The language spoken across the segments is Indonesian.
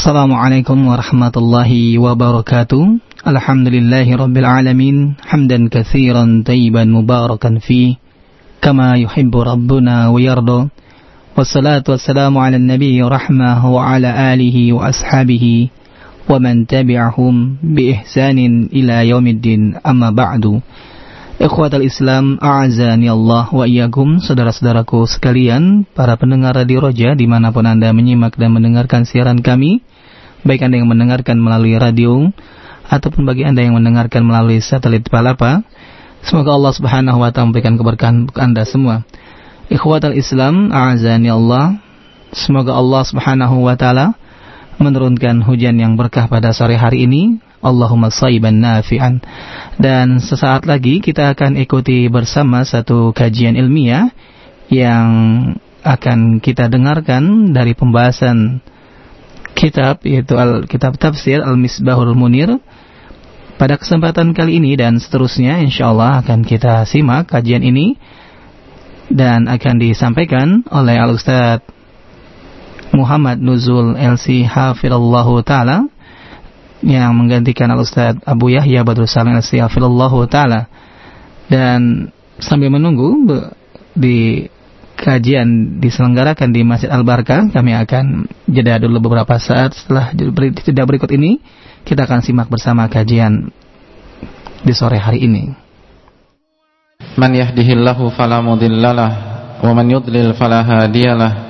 Assalamualaikum warahmatullahi wabarakatuh. Alhamdulillahi rabbil alamin. Hamdan katsiran tayyiban mubarakan fi kama yuhibbu rabbuna wa yarda. Wassalatu wassalamu ala nabi rahmah wa ala alihi wa ashabihi wa man tabi'ahum bi ihsanin ila yaumiddin amma ba'du. Ikhwatal Islam, a'azani Allah wa iyyakum, saudara-saudaraku sekalian, para pendengar Radio Roja di mana pun Anda menyimak dan mendengarkan siaran kami, baik Anda yang mendengarkan melalui radio, ataupun bagi Anda yang mendengarkan melalui satelit Palapa, semoga Allah Subhanahu wa taala memberikan keberkahan untuk Anda semua. Ikhwatal Islam, a'azani Allah, semoga Allah Subhanahu wa taala menurunkan hujan yang berkah pada sore hari ini Allahumma saiban nafi'an. Dan sesaat lagi kita akan ikuti bersama satu kajian ilmiah yang akan kita dengarkan dari pembahasan kitab yaitu al kitab tafsir Al-Misbahul Munir. Pada kesempatan kali ini dan seterusnya insyaallah akan kita simak kajian ini dan akan disampaikan oleh Al-Ustaz Muhammad Nuzul LC Hafirallahu Ta'ala yang menggantikan Al-Ustaz Abu Yahya Badrul Salim Al-Siyafilullahu Ta'ala. Dan sambil menunggu di kajian diselenggarakan di Masjid Al-Barkah kami akan jeda dulu beberapa saat. Setelah jeda berikut ini kita akan simak bersama kajian di sore hari ini. Man yahdihillahu fala mudhillalah wa man yudlil fala hadiyalah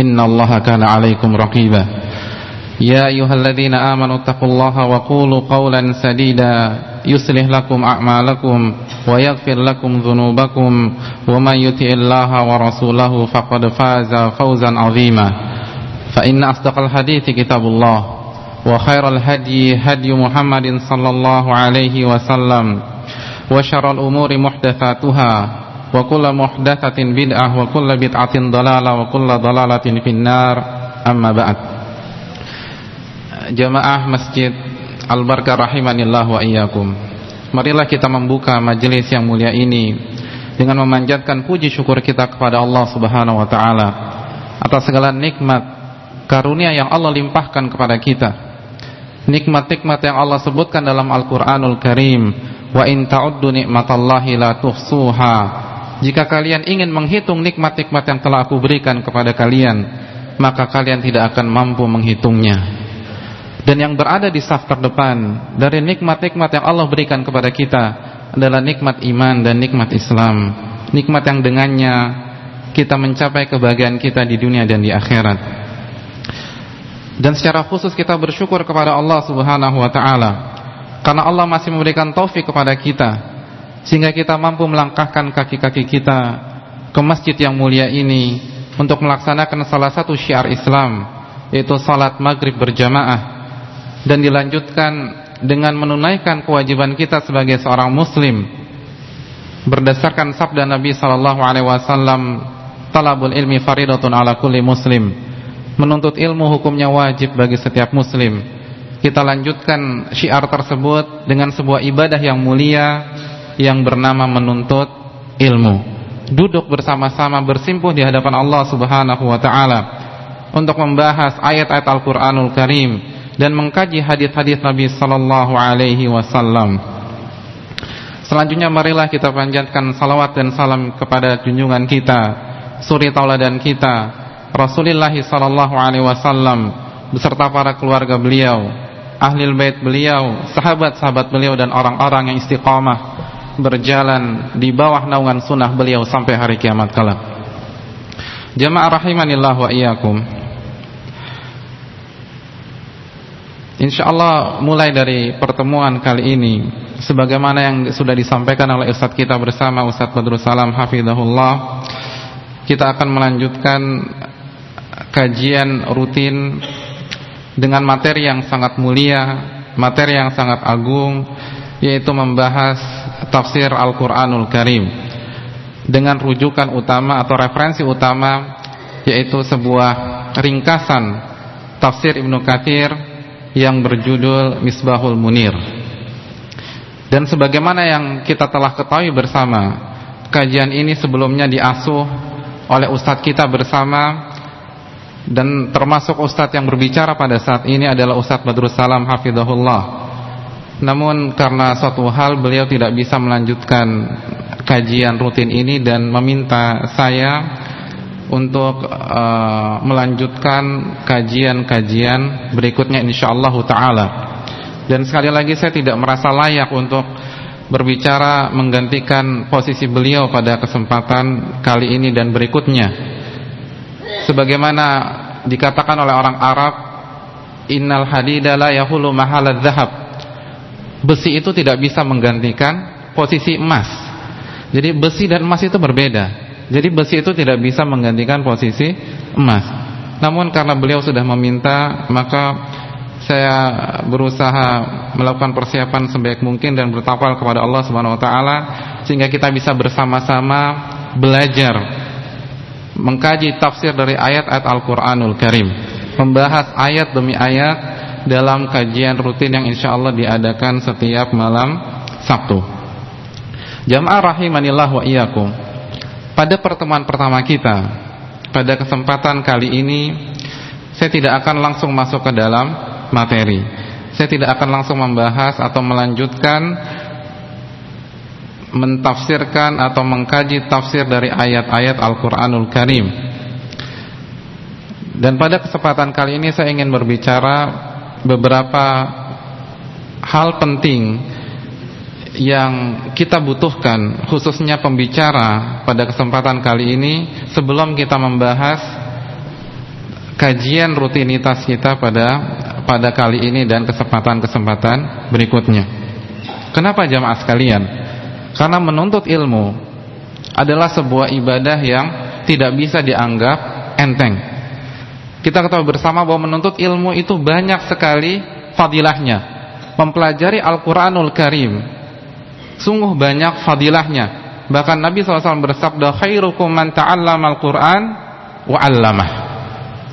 إن الله كان عليكم رقيبا. يا أيها الذين آمنوا اتقوا الله وقولوا قولا سديدا. يصلح لكم أعمالكم ويغفر لكم ذنوبكم. ومن يطع الله ورسوله فقد فاز فوزا عظيما. فإن أصدق الحديث كتاب الله وخير الهدي هدي محمد صلى الله عليه وسلم. وشر الأمور محدثاتها. wa kulla muhdatsatin bid'ah wa kulla bid'atin dalalah wa kulla dalalatin finnar. Amma ba'd. Jamaah Masjid Al-Barkah rahimanillah wa iyyakum. Marilah kita membuka majelis yang mulia ini dengan memanjatkan puji syukur kita kepada Allah Subhanahu wa taala atas segala nikmat karunia yang Allah limpahkan kepada kita. Nikmat-nikmat yang Allah sebutkan dalam Al-Qur'anul Karim, wa in ta'uddu ni'matallahi la tuhsuha jika kalian ingin menghitung nikmat-nikmat yang telah aku berikan kepada kalian, maka kalian tidak akan mampu menghitungnya. Dan yang berada di saf terdepan dari nikmat-nikmat yang Allah berikan kepada kita adalah nikmat iman dan nikmat Islam. Nikmat yang dengannya kita mencapai kebahagiaan kita di dunia dan di akhirat. Dan secara khusus kita bersyukur kepada Allah subhanahu wa ta'ala. Karena Allah masih memberikan taufik kepada kita sehingga kita mampu melangkahkan kaki-kaki kita ke masjid yang mulia ini untuk melaksanakan salah satu syiar Islam yaitu salat maghrib berjamaah. Dan dilanjutkan dengan menunaikan kewajiban kita sebagai seorang muslim. Berdasarkan sabda Nabi sallallahu alaihi wasallam talabul ilmi faridatun ala kulli muslim. Menuntut ilmu hukumnya wajib bagi setiap muslim. Kita lanjutkan syiar tersebut dengan sebuah ibadah yang mulia yang bernama menuntut ilmu duduk bersama-sama bersimpuh di hadapan Allah Subhanahu wa taala untuk membahas ayat-ayat Al-Qur'anul Karim dan mengkaji hadis-hadis Nabi sallallahu alaihi wasallam. Selanjutnya marilah kita panjatkan salawat dan salam kepada junjungan kita, suri tauladan kita, Rasulullah sallallahu alaihi wasallam beserta para keluarga beliau, ahli bait beliau, sahabat-sahabat beliau dan orang-orang yang istiqamah berjalan di bawah naungan sunnah beliau sampai hari kiamat kelak. Jamaah rahimanillah wa iyyakum. Insyaallah mulai dari pertemuan kali ini sebagaimana yang sudah disampaikan oleh Ustadz kita bersama Ustadz Badrul Salam hafizahullah kita akan melanjutkan kajian rutin dengan materi yang sangat mulia, materi yang sangat agung yaitu membahas tafsir Al-Qur'anul Karim dengan rujukan utama atau referensi utama yaitu sebuah ringkasan tafsir Ibnu Katsir yang berjudul Misbahul Munir. Dan sebagaimana yang kita telah ketahui bersama, kajian ini sebelumnya diasuh oleh ustadz kita bersama dan termasuk ustadz yang berbicara pada saat ini adalah Ustadz Badrus Salam Hafidahullah. Namun karena suatu hal beliau tidak bisa melanjutkan kajian rutin ini dan meminta saya untuk uh, melanjutkan kajian-kajian berikutnya insyaallah taala. Dan sekali lagi saya tidak merasa layak untuk berbicara menggantikan posisi beliau pada kesempatan kali ini dan berikutnya. Sebagaimana dikatakan oleh orang Arab, innal hadida la yahulu mahalad dhahab. Besi itu tidak bisa menggantikan posisi emas. Jadi besi dan emas itu berbeda. Jadi besi itu tidak bisa menggantikan posisi emas. Namun karena beliau sudah meminta, maka saya berusaha melakukan persiapan sebaik mungkin dan bertawakal kepada Allah Subhanahu wa taala sehingga kita bisa bersama-sama belajar mengkaji tafsir dari ayat-ayat Al-Qur'anul Karim, membahas ayat demi ayat dalam kajian rutin yang insya Allah diadakan setiap malam Sabtu. Jamaah rahimanillah wa iyyakum. Pada pertemuan pertama kita Pada kesempatan kali ini Saya tidak akan langsung masuk ke dalam materi Saya tidak akan langsung membahas atau melanjutkan Mentafsirkan atau mengkaji tafsir dari ayat-ayat Al-Quranul Karim Dan pada kesempatan kali ini saya ingin berbicara Beberapa hal penting yang kita butuhkan khususnya pembicara pada kesempatan kali ini sebelum kita membahas kajian rutinitas kita pada pada kali ini dan kesempatan-kesempatan berikutnya. Kenapa jamaah sekalian? Karena menuntut ilmu adalah sebuah ibadah yang tidak bisa dianggap enteng. Kita ketahui bersama bahwa menuntut ilmu itu banyak sekali fadilahnya. Mempelajari Al-Qur'anul Karim sungguh banyak fadilahnya. Bahkan Nabi SAW bersabda, khairukum man ta'allama al-Qur'an wa 'allamah.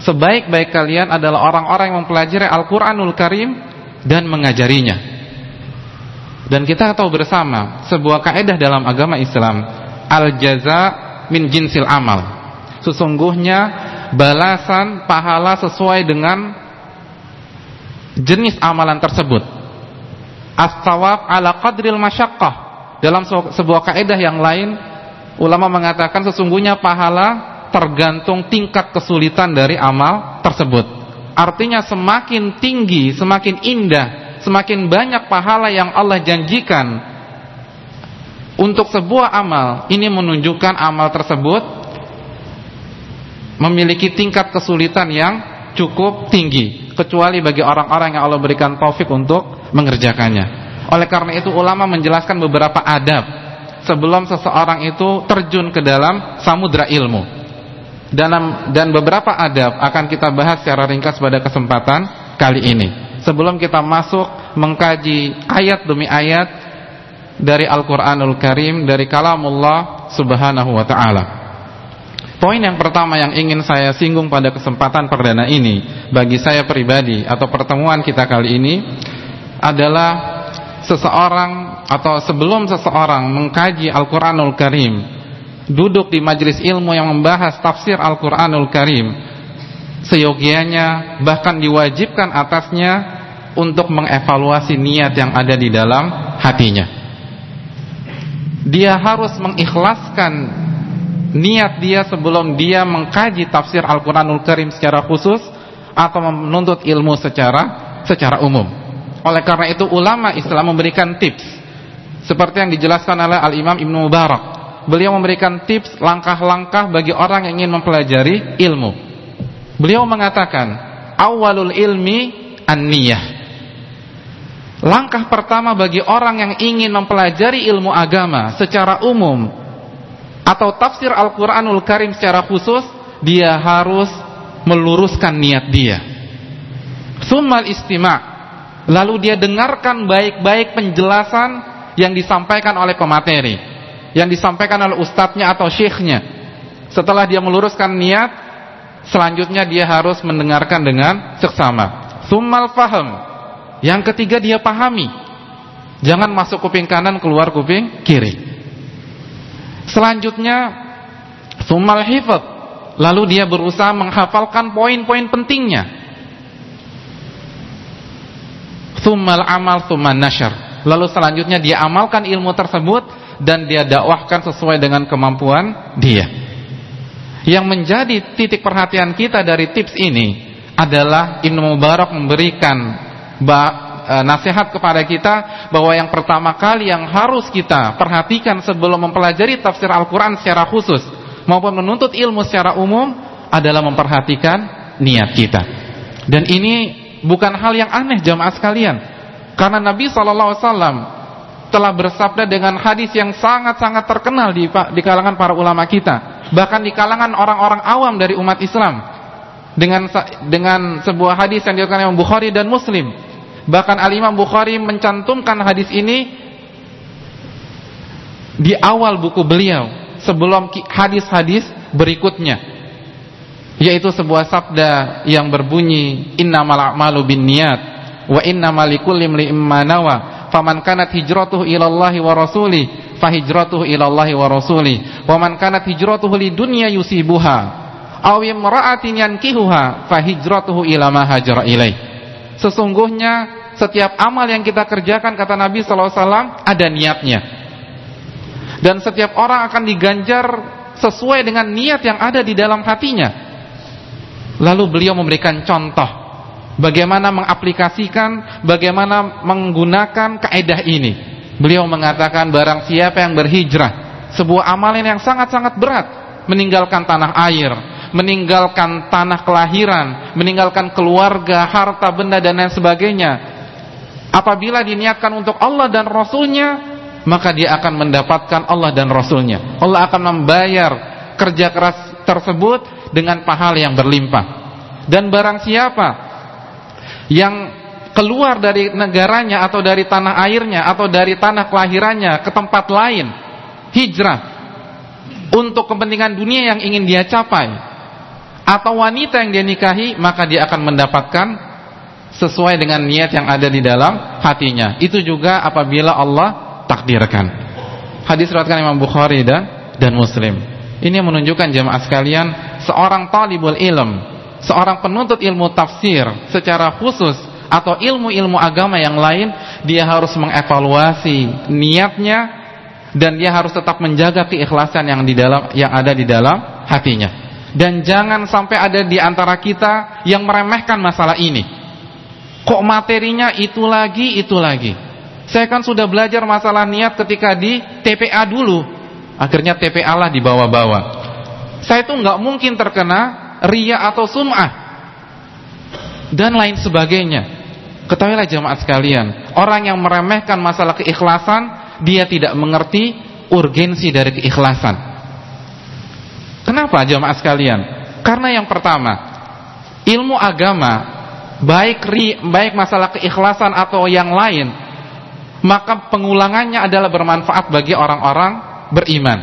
Sebaik-baik kalian adalah orang-orang yang mempelajari Al-Qur'anul Karim dan mengajarinya. Dan kita tahu bersama sebuah kaidah dalam agama Islam, al-jaza min jinsil amal. Sesungguhnya balasan pahala sesuai dengan jenis amalan tersebut as-sawab ala qadril masyaqqah. Dalam sebuah kaidah yang lain, ulama mengatakan sesungguhnya pahala tergantung tingkat kesulitan dari amal tersebut. Artinya semakin tinggi, semakin indah, semakin banyak pahala yang Allah janjikan untuk sebuah amal, ini menunjukkan amal tersebut memiliki tingkat kesulitan yang cukup tinggi kecuali bagi orang-orang yang Allah berikan taufik untuk mengerjakannya. Oleh karena itu ulama menjelaskan beberapa adab sebelum seseorang itu terjun ke dalam samudra ilmu. Dalam dan beberapa adab akan kita bahas secara ringkas pada kesempatan kali ini. Sebelum kita masuk mengkaji ayat demi ayat dari Al-Qur'anul Karim dari kalamullah Subhanahu wa taala. Poin yang pertama yang ingin saya singgung pada kesempatan perdana ini bagi saya pribadi atau pertemuan kita kali ini adalah seseorang atau sebelum seseorang mengkaji Al-Qur'anul Karim duduk di majelis ilmu yang membahas tafsir Al-Qur'anul Karim seyogianya bahkan diwajibkan atasnya untuk mengevaluasi niat yang ada di dalam hatinya. Dia harus mengikhlaskan niat dia sebelum dia mengkaji tafsir Al-Qur'anul Karim secara khusus atau menuntut ilmu secara secara umum oleh karena itu ulama Islam memberikan tips seperti yang dijelaskan oleh Al-Imam Ibnu Mubarak. Beliau memberikan tips langkah-langkah bagi orang yang ingin mempelajari ilmu. Beliau mengatakan, "Awwalul ilmi an-niyah." Langkah pertama bagi orang yang ingin mempelajari ilmu agama secara umum atau tafsir Al-Qur'anul Karim secara khusus, dia harus meluruskan niat dia. Summal istima' Lalu dia dengarkan baik-baik penjelasan yang disampaikan oleh pemateri, yang disampaikan oleh ustadznya atau syekhnya. Setelah dia meluruskan niat, selanjutnya dia harus mendengarkan dengan seksama. Summal faham. Yang ketiga dia pahami. Jangan masuk kuping kanan keluar kuping kiri. Selanjutnya summal hifat. Lalu dia berusaha menghafalkan poin-poin pentingnya thummal amal thumman nashar. Lalu selanjutnya dia amalkan ilmu tersebut dan dia dakwahkan sesuai dengan kemampuan dia. Yang menjadi titik perhatian kita dari tips ini adalah Ibnu Mubarak memberikan e, nasihat kepada kita bahwa yang pertama kali yang harus kita perhatikan sebelum mempelajari tafsir Al-Quran secara khusus maupun menuntut ilmu secara umum adalah memperhatikan niat kita. Dan ini bukan hal yang aneh jamaah sekalian. Karena Nabi SAW telah bersabda dengan hadis yang sangat-sangat terkenal di, di kalangan para ulama kita. Bahkan di kalangan orang-orang awam dari umat Islam. Dengan dengan sebuah hadis yang dikatakan Imam Bukhari dan Muslim. Bahkan Al-Imam Bukhari mencantumkan hadis ini di awal buku beliau sebelum hadis-hadis berikutnya yaitu sebuah sabda yang berbunyi innamal a'malu binniyat wa innamal likulli imrin ma nawa faman kanat hijratuhu ila Allah wa rasuli fahijratuhu ila Allah wa rasuli wa man kanat hijratuhu lidunya yusibuha aw imra'atin yankihuha fahijratuhu ila ma hajara ilaih. Sesungguhnya setiap amal yang kita kerjakan kata Nabi sallallahu alaihi wasallam ada niatnya dan setiap orang akan diganjar sesuai dengan niat yang ada di dalam hatinya Lalu beliau memberikan contoh bagaimana mengaplikasikan, bagaimana menggunakan kaedah ini. Beliau mengatakan barang siapa yang berhijrah, sebuah amalan yang sangat-sangat berat, meninggalkan tanah air, meninggalkan tanah kelahiran, meninggalkan keluarga, harta benda dan lain sebagainya. Apabila diniatkan untuk Allah dan Rasulnya, maka dia akan mendapatkan Allah dan Rasulnya. Allah akan membayar kerja keras tersebut dengan pahala yang berlimpah. Dan barang siapa yang keluar dari negaranya atau dari tanah airnya atau dari tanah kelahirannya ke tempat lain, hijrah untuk kepentingan dunia yang ingin dia capai atau wanita yang dia nikahi, maka dia akan mendapatkan sesuai dengan niat yang ada di dalam hatinya. Itu juga apabila Allah takdirkan. Hadis riwayatkan Imam Bukhari dan dan Muslim. Ini menunjukkan jemaah sekalian seorang talibul ilm, seorang penuntut ilmu tafsir secara khusus atau ilmu-ilmu agama yang lain, dia harus mengevaluasi niatnya dan dia harus tetap menjaga keikhlasan yang di dalam yang ada di dalam hatinya. Dan jangan sampai ada di antara kita yang meremehkan masalah ini. Kok materinya itu lagi, itu lagi. Saya kan sudah belajar masalah niat ketika di TPA dulu. Akhirnya TPA lah dibawa-bawa saya itu nggak mungkin terkena ria atau sum'ah dan lain sebagainya. Ketahuilah jemaat sekalian, orang yang meremehkan masalah keikhlasan, dia tidak mengerti urgensi dari keikhlasan. Kenapa jemaat sekalian? Karena yang pertama, ilmu agama, baik ri, baik masalah keikhlasan atau yang lain, maka pengulangannya adalah bermanfaat bagi orang-orang beriman.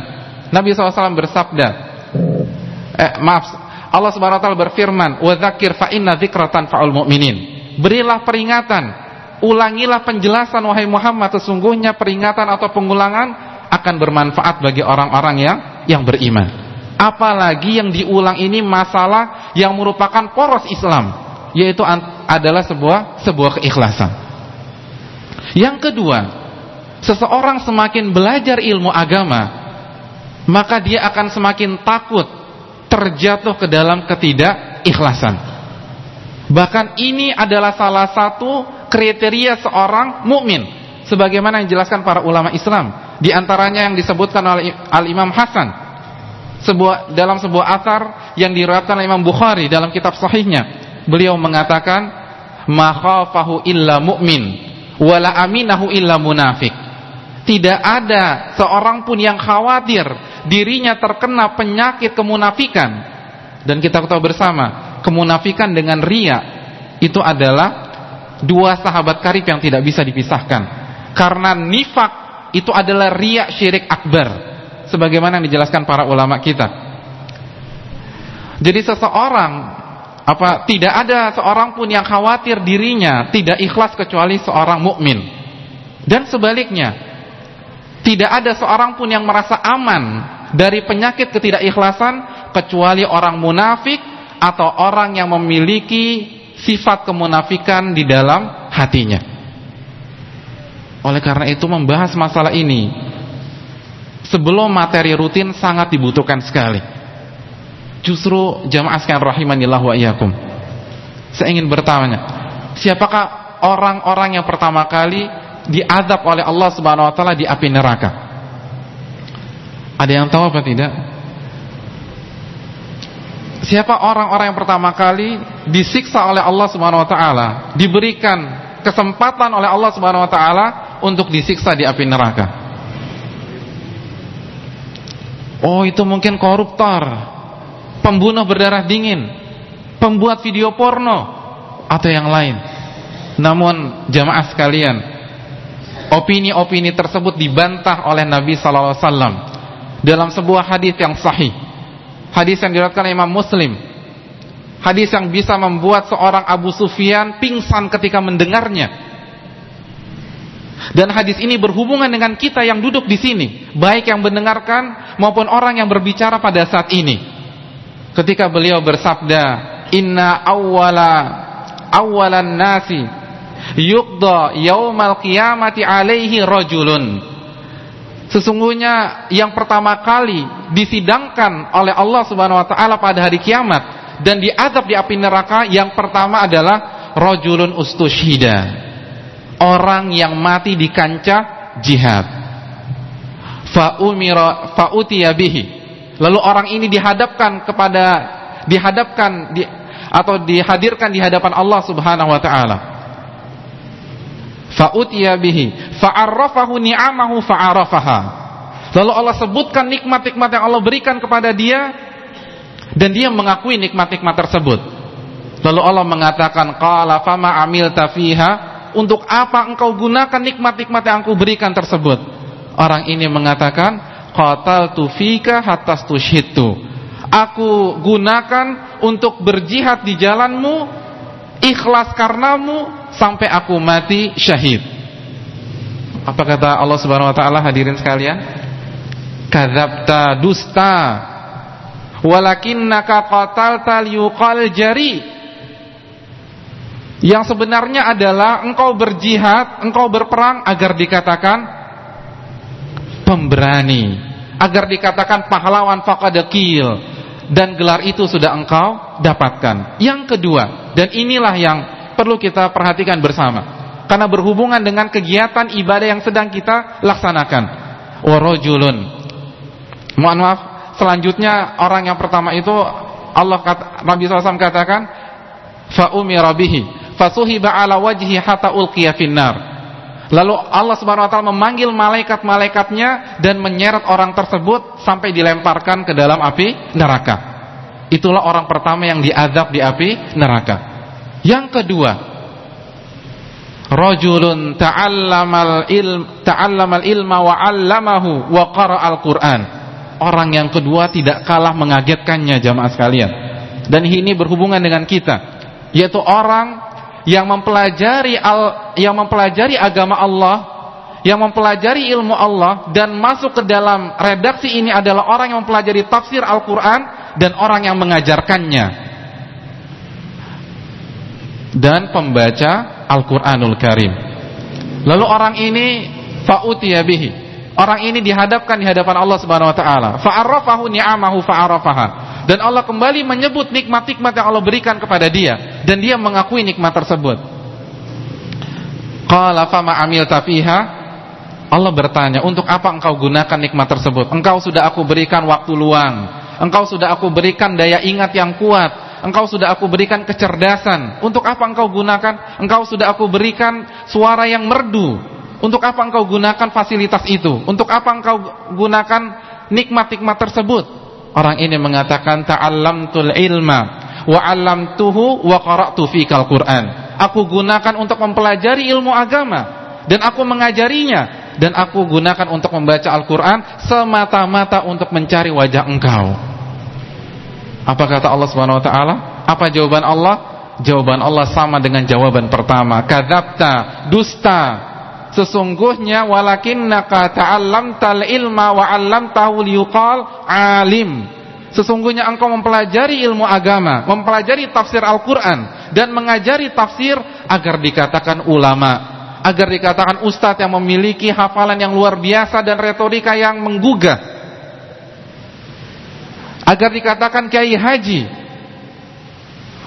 Nabi SAW bersabda, eh, maaf Allah taala berfirman wa dzakir fa inna dzikratan fa'ul mu'minin. Berilah peringatan ulangilah penjelasan wahai Muhammad sesungguhnya peringatan atau pengulangan akan bermanfaat bagi orang-orang yang yang beriman. Apalagi yang diulang ini masalah yang merupakan poros Islam yaitu adalah sebuah sebuah keikhlasan yang kedua seseorang semakin belajar ilmu agama maka dia akan semakin takut terjatuh ke dalam ketidakikhlasan. Bahkan ini adalah salah satu kriteria seorang mukmin sebagaimana yang dijelaskan para ulama Islam. Di antaranya yang disebutkan oleh Al-Imam Hasan sebuah dalam sebuah athar yang diriwayatkan oleh Imam Bukhari dalam kitab sahihnya. Beliau mengatakan, "Ma khafahu illa mu'min wala aminahu illa munafik." Tidak ada seorang pun yang khawatir dirinya terkena penyakit kemunafikan. Dan kita tahu bersama, kemunafikan dengan ria itu adalah dua sahabat karib yang tidak bisa dipisahkan. Karena nifak itu adalah riak syirik akbar. Sebagaimana yang dijelaskan para ulama kita. Jadi seseorang apa tidak ada seorang pun yang khawatir dirinya tidak ikhlas kecuali seorang mukmin. Dan sebaliknya, tidak ada seorang pun yang merasa aman dari penyakit ketidakikhlasan kecuali orang munafik atau orang yang memiliki sifat kemunafikan di dalam hatinya. Oleh karena itu membahas masalah ini sebelum materi rutin sangat dibutuhkan sekali. Justru jamaah sekalian rahimanillah wa iyyakum. Saya ingin bertanya, siapakah orang-orang yang pertama kali diadab oleh Allah Subhanahu wa taala di api neraka? Ada yang tahu apa tidak? Siapa orang-orang yang pertama kali disiksa oleh Allah Subhanahu wa taala, diberikan kesempatan oleh Allah Subhanahu wa taala untuk disiksa di api neraka? Oh, itu mungkin koruptor, pembunuh berdarah dingin, pembuat video porno atau yang lain. Namun jamaah sekalian, opini-opini tersebut dibantah oleh Nabi sallallahu alaihi wasallam dalam sebuah hadis yang sahih Hadis yang diriwayatkan Imam Muslim. Hadis yang bisa membuat seorang Abu Sufyan pingsan ketika mendengarnya. Dan hadis ini berhubungan dengan kita yang duduk di sini, baik yang mendengarkan maupun orang yang berbicara pada saat ini. Ketika beliau bersabda, "Inna awwala awwalan nasi yuqda yaumal qiyamati alaihi rajulun." Sesungguhnya yang pertama kali disidangkan oleh Allah Subhanahu wa taala pada hari kiamat dan diadab di api neraka yang pertama adalah rajulun ustushida. Orang yang mati di kancah jihad. Fa umira fa bihi. Lalu orang ini dihadapkan kepada dihadapkan di, atau dihadirkan di hadapan Allah Subhanahu wa taala. Fa'utiya bihi. Fa'arrafahu ni'amahu fa'arafaha. Lalu Allah sebutkan nikmat-nikmat yang Allah berikan kepada dia dan dia mengakui nikmat-nikmat tersebut. Lalu Allah mengatakan qala fama amilta fiha? Untuk apa engkau gunakan nikmat-nikmat yang aku berikan tersebut? Orang ini mengatakan qataltu fika hatta tushhitu aku gunakan untuk berjihad di jalanmu ikhlas karenamu sampai aku mati syahid. Apa kata Allah Subhanahu wa taala hadirin sekalian? Kadzabta dusta walakinnaka qatalta liqal jari. Yang sebenarnya adalah engkau berjihad, engkau berperang agar dikatakan pemberani, agar dikatakan pahlawan faqadakil dan gelar itu sudah engkau dapatkan. Yang kedua, dan inilah yang perlu kita perhatikan bersama. Karena berhubungan dengan kegiatan ibadah yang sedang kita laksanakan. Warajulun mohon maaf selanjutnya orang yang pertama itu Allah kata, Nabi SAW katakan fa umira bihi fasuhiba ala wajhi hatta ulqiya finnar Lalu Allah Subhanahu wa taala memanggil malaikat-malaikatnya dan menyeret orang tersebut sampai dilemparkan ke dalam api neraka. Itulah orang pertama yang diazab di api neraka. Yang kedua, rajulun ta'allamal ilm ta'allamal ilma wa 'allamahu wa qara'al Qur'an. Orang yang kedua tidak kalah mengagetkannya jamaah sekalian. Dan ini berhubungan dengan kita, yaitu orang yang mempelajari al, yang mempelajari agama Allah, yang mempelajari ilmu Allah dan masuk ke dalam redaksi ini adalah orang yang mempelajari tafsir Al-Qur'an dan orang yang mengajarkannya dan pembaca Al-Qur'anul Karim. Lalu orang ini fa'utiya bihi. Orang ini dihadapkan di hadapan Allah Subhanahu wa taala. Fa'arrafahu ni'amahu fa'arafaha. Dan Allah kembali menyebut nikmat-nikmat yang Allah berikan kepada dia dan dia mengakui nikmat tersebut. Qala fama amilta fiha? Allah bertanya, "Untuk apa engkau gunakan nikmat tersebut? Engkau sudah aku berikan waktu luang. Engkau sudah aku berikan daya ingat yang kuat engkau sudah aku berikan kecerdasan. Untuk apa engkau gunakan? Engkau sudah aku berikan suara yang merdu. Untuk apa engkau gunakan fasilitas itu? Untuk apa engkau gunakan nikmat-nikmat tersebut? Orang ini mengatakan ta'allamtul ilma wa 'allamtuhu wa qara'tu fikal Qur'an. Aku gunakan untuk mempelajari ilmu agama dan aku mengajarinya dan aku gunakan untuk membaca Al-Qur'an semata-mata untuk mencari wajah Engkau. Apa kata Allah Subhanahu wa taala? Apa jawaban Allah? Jawaban Allah sama dengan jawaban pertama. Kadzabta, dusta. Sesungguhnya walakinnaka ta'allamtal ilma wa 'allamtahu liyuqal alim. Sesungguhnya engkau mempelajari ilmu agama, mempelajari tafsir Al-Quran, dan mengajari tafsir agar dikatakan ulama, agar dikatakan ustadz yang memiliki hafalan yang luar biasa dan retorika yang menggugah, agar dikatakan kiai haji,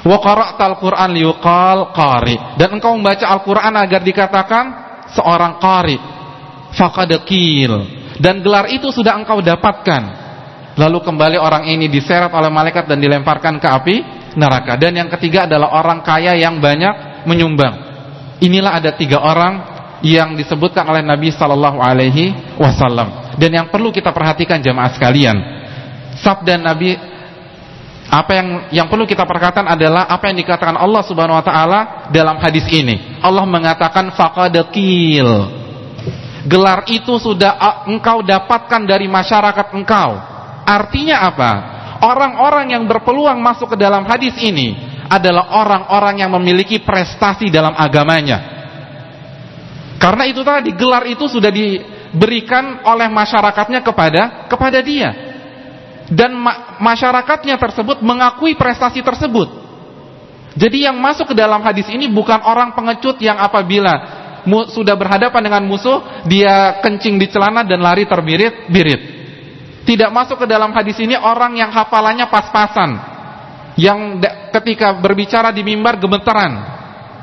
wa qara'tal Qur'an liuqal qari, dan engkau membaca Al-Quran agar dikatakan seorang qari, faqadakil, dan gelar itu sudah engkau dapatkan Lalu kembali orang ini diseret oleh malaikat dan dilemparkan ke api neraka. Dan yang ketiga adalah orang kaya yang banyak menyumbang. Inilah ada tiga orang yang disebutkan oleh Nabi Sallallahu Alaihi Wasallam. Dan yang perlu kita perhatikan jemaah sekalian, sabda Nabi apa yang yang perlu kita perhatikan adalah apa yang dikatakan Allah Subhanahu Wa Taala dalam hadis ini. Allah mengatakan fakadakil. Gelar itu sudah engkau dapatkan dari masyarakat engkau Artinya apa? Orang-orang yang berpeluang masuk ke dalam hadis ini adalah orang-orang yang memiliki prestasi dalam agamanya. Karena itu tadi gelar itu sudah diberikan oleh masyarakatnya kepada kepada dia. Dan ma masyarakatnya tersebut mengakui prestasi tersebut. Jadi yang masuk ke dalam hadis ini bukan orang pengecut yang apabila sudah berhadapan dengan musuh, dia kencing di celana dan lari terbirit-birit. Tidak masuk ke dalam hadis ini orang yang hafalannya pas-pasan. Yang ketika berbicara di mimbar gemeteran.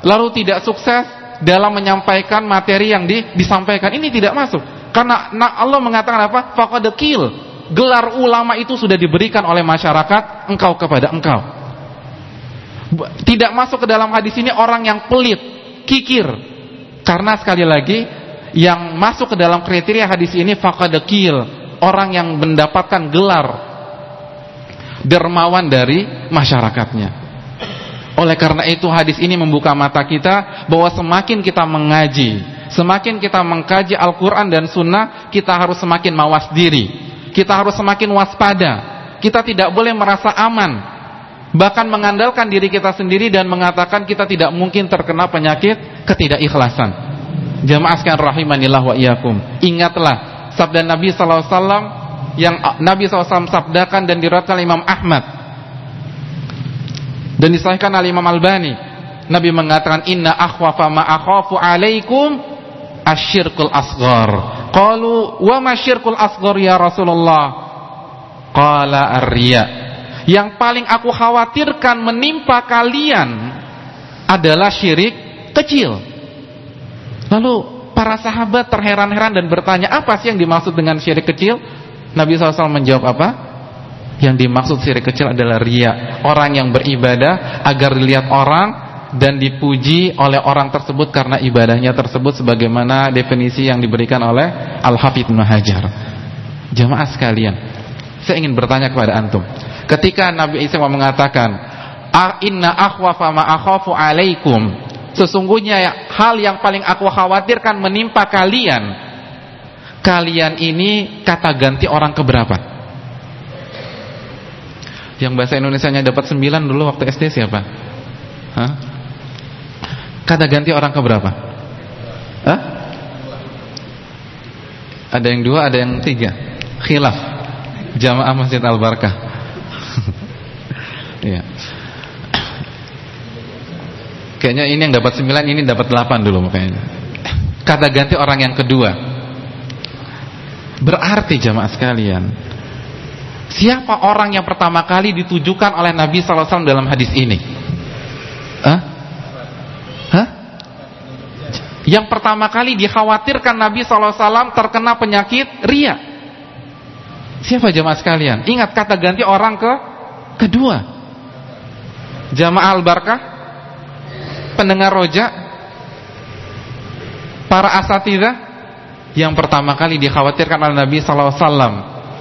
Lalu tidak sukses dalam menyampaikan materi yang di, disampaikan. Ini tidak masuk. Karena Allah mengatakan apa? Faqadakil. Gelar ulama itu sudah diberikan oleh masyarakat engkau kepada engkau. Tidak masuk ke dalam hadis ini orang yang pelit, kikir. Karena sekali lagi yang masuk ke dalam kriteria hadis ini faqadakil orang yang mendapatkan gelar dermawan dari masyarakatnya. Oleh karena itu hadis ini membuka mata kita bahwa semakin kita mengaji, semakin kita mengkaji Al-Quran dan Sunnah, kita harus semakin mawas diri. Kita harus semakin waspada. Kita tidak boleh merasa aman. Bahkan mengandalkan diri kita sendiri dan mengatakan kita tidak mungkin terkena penyakit ketidakikhlasan. Jamaah rahimanillah wa iyyakum. Ingatlah sabda Nabi SAW yang Nabi SAW sabdakan dan diriwayatkan Imam Ahmad dan disahkan oleh Imam Albani Nabi mengatakan inna akhwafa ma akhafu alaikum asyirkul asghar qalu wa ma syirkul asghar ya Rasulullah? Qala ar-riya. Yang paling aku khawatirkan menimpa kalian adalah syirik kecil. Lalu para sahabat terheran-heran dan bertanya apa sih yang dimaksud dengan syirik kecil? Nabi SAW menjawab apa? Yang dimaksud syirik kecil adalah ria orang yang beribadah agar dilihat orang dan dipuji oleh orang tersebut karena ibadahnya tersebut sebagaimana definisi yang diberikan oleh Al-Hafidh Hajar jamaah sekalian saya ingin bertanya kepada antum ketika Nabi Isa mengatakan inna akhwafa ma akhafu alaikum Sesungguhnya hal yang paling aku khawatirkan menimpa kalian Kalian ini kata ganti orang keberapa? Yang bahasa Indonesia-nya dapat 9 dulu waktu SD siapa? Hah? Kata ganti orang keberapa? Hah? Ada yang dua, ada yang tiga Khilaf Jamaah Masjid Al-Barkah Iya Kayaknya ini yang dapat 9, ini dapat 8 dulu makanya. Kata ganti orang yang kedua. Berarti jamaah sekalian, siapa orang yang pertama kali ditujukan oleh Nabi SAW dalam hadis ini? Hah? Hah? Yang pertama kali dikhawatirkan Nabi SAW terkena penyakit ria. Siapa jamaah sekalian? Ingat kata ganti orang ke kedua. Jamaah al-barkah pendengar roja para asatidah yang pertama kali dikhawatirkan oleh Nabi wasallam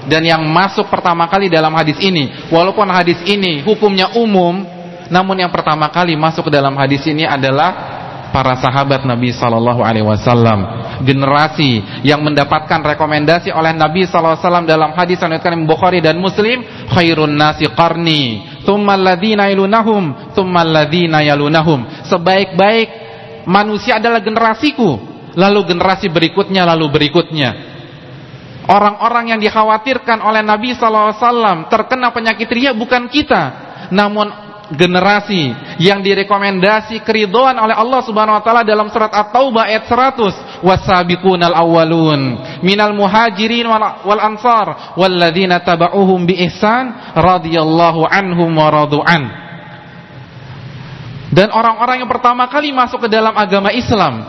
dan yang masuk pertama kali dalam hadis ini walaupun hadis ini hukumnya umum Namun yang pertama kali masuk ke dalam hadis ini adalah para sahabat Nabi sallallahu alaihi wasallam, generasi yang mendapatkan rekomendasi oleh Nabi sallallahu alaihi wasallam dalam hadis yang Bukhari dan Muslim, khairun nasi qarni, alladziina yalunahum, yalunahum. Sebaik-baik manusia adalah generasiku, lalu generasi berikutnya, lalu berikutnya. Orang-orang yang dikhawatirkan oleh Nabi sallallahu alaihi wasallam terkena penyakit ria bukan kita, namun generasi yang direkomendasi keridoan oleh Allah Subhanahu wa taala dalam surat At-Taubah ayat 100 wasabiqunal awwalun minal muhajirin wal ansar. Walladzina tabauhum bi ihsan radhiyallahu anhum wa radu'an dan orang-orang yang pertama kali masuk ke dalam agama Islam